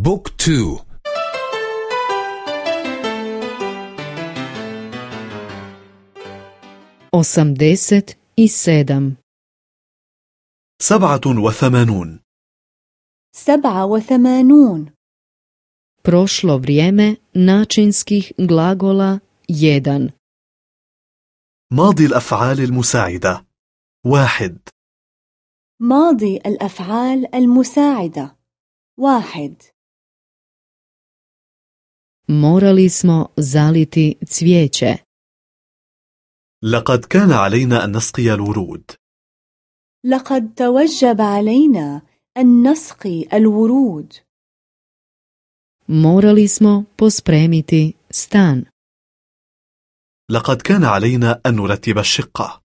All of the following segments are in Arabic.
بوك تو. i sedam سبعة وثمانون. سبعة وثمانون. Prošlo vrijeme načinskih glagola 1. ماضي الأفعال المساعدة. واحد. ماضي الأفعال المساعدة. واحد. Morali smo zaliti cvijeće. لقد كان علينا أن نسقي الورود لقد توجب علينا أن نسقي الورود Morali smo pospremiti stan. لقد كان علينا أن نرتب الشقة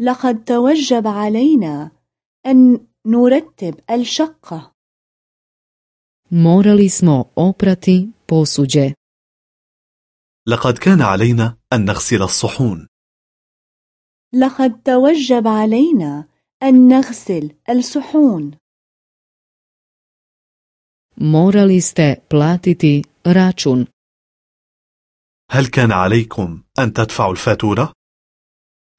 لقد توجب علينا أن نرتب الشقة Morali smo oprati posuđe. لقد كان علينا أن نغسل الصحون لقد توجب علينا أن نغسل الصحون Morali ste platiti račun. هل كان عليكم أن تدفعوا الفاتورة؟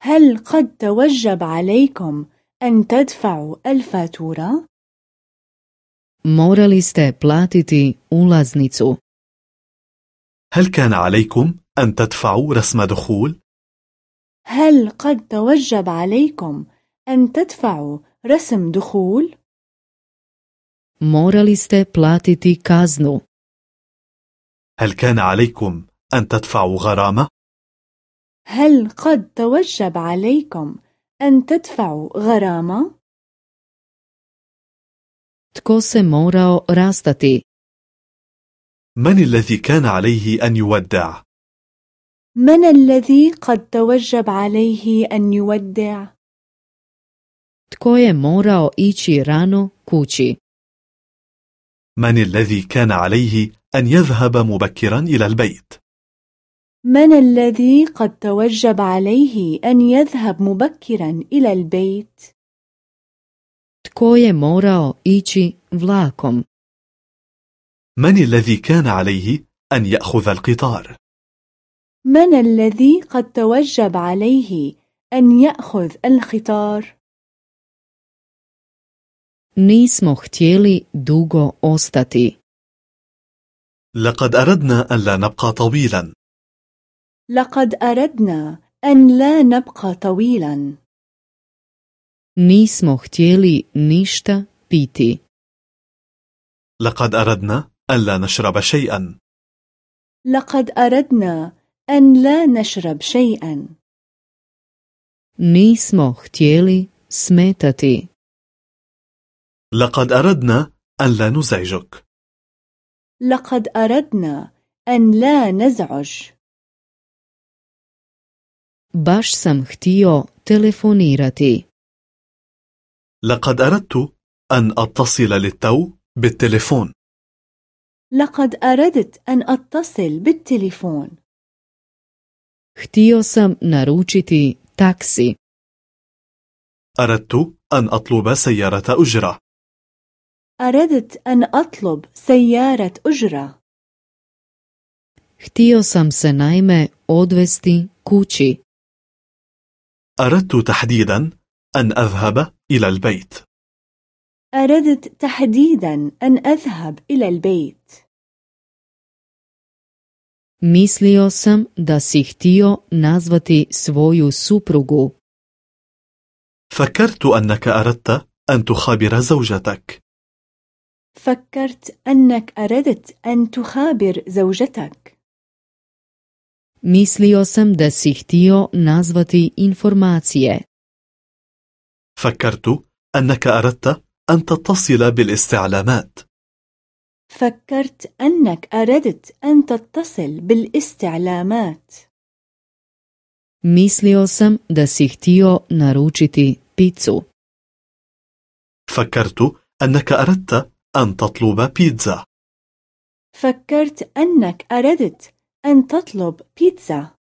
هل قد توجب عليكم أن تدفعوا الفاتورة؟ Morali ste platiti ulaznicu. هل كان عليكم أن تدفعوا رسم دخول؟ هل قد توجب عليكم أن تدفعوا رسم دخول؟ Morali ste platiti kaznu. هل كان عليكم أن تدفعوا غرامة؟ هل قد توجب عليكم أن تدفعوا غرامة؟ Tko se morao rastati? من الذي كان عليه أن يودع؟ من الذي قد توجب عليه أن يودع؟ Tko je morao ići rano kući? من الذي كان عليه أن يذهب مبكرا إلى البيت؟ من الذي قد توجب عليه أن يذهب مبكرا إلى البيت؟ Tko je morao ići vlakom? من الذي كان عليه أن يأخذ القطار؟ من الذي قد توجب عليه أن يأخذ القطار؟ Nismo htjeli dugo ostati. لقد أردنا أن لا نبقى طويلا لقد أردنا أن لا نبقى طويلا Nismo htjeli ništa piti. لقد أردنا أن لا نشرب شيئا لقد أردنا أن لا نشرب شيئا Nismo htjeli smetati. لقد أردنا أن لا نزعجك لقد أردنا أن لا نزعج Baš sam htio telefonirati. لقد أردت أن أتصل للتو بالتليفون لقد أردت أن أتصل بالتليفون Htio sam naručiti taksi. أردت أن أطلب سيارة أجرة أردت أن أطلب سيارة أجرة Htio sam se naime odvesti kući. أردت تحديدا أن أذهب إلى البيت أردت تحديدا أن أذهب إلى البيت Mislio sam da si htio nazvati svoju suprugu. فكرت أنك أردت أن تخابر زوجتك فكرت أنك أردت أن تخابر زوجتك Mislio sam da si htio nazvati informacije. فكرت أنك أردت أن تتصل بالاستعلامات. فكرت أنك أردت أن تتصل بالاستعلامات. Mislio sam da si htio naručiti picu. فكرت أنك أردت أن تطلب بيتزا. فكرت أنك أردت أن تطلب بيتزا.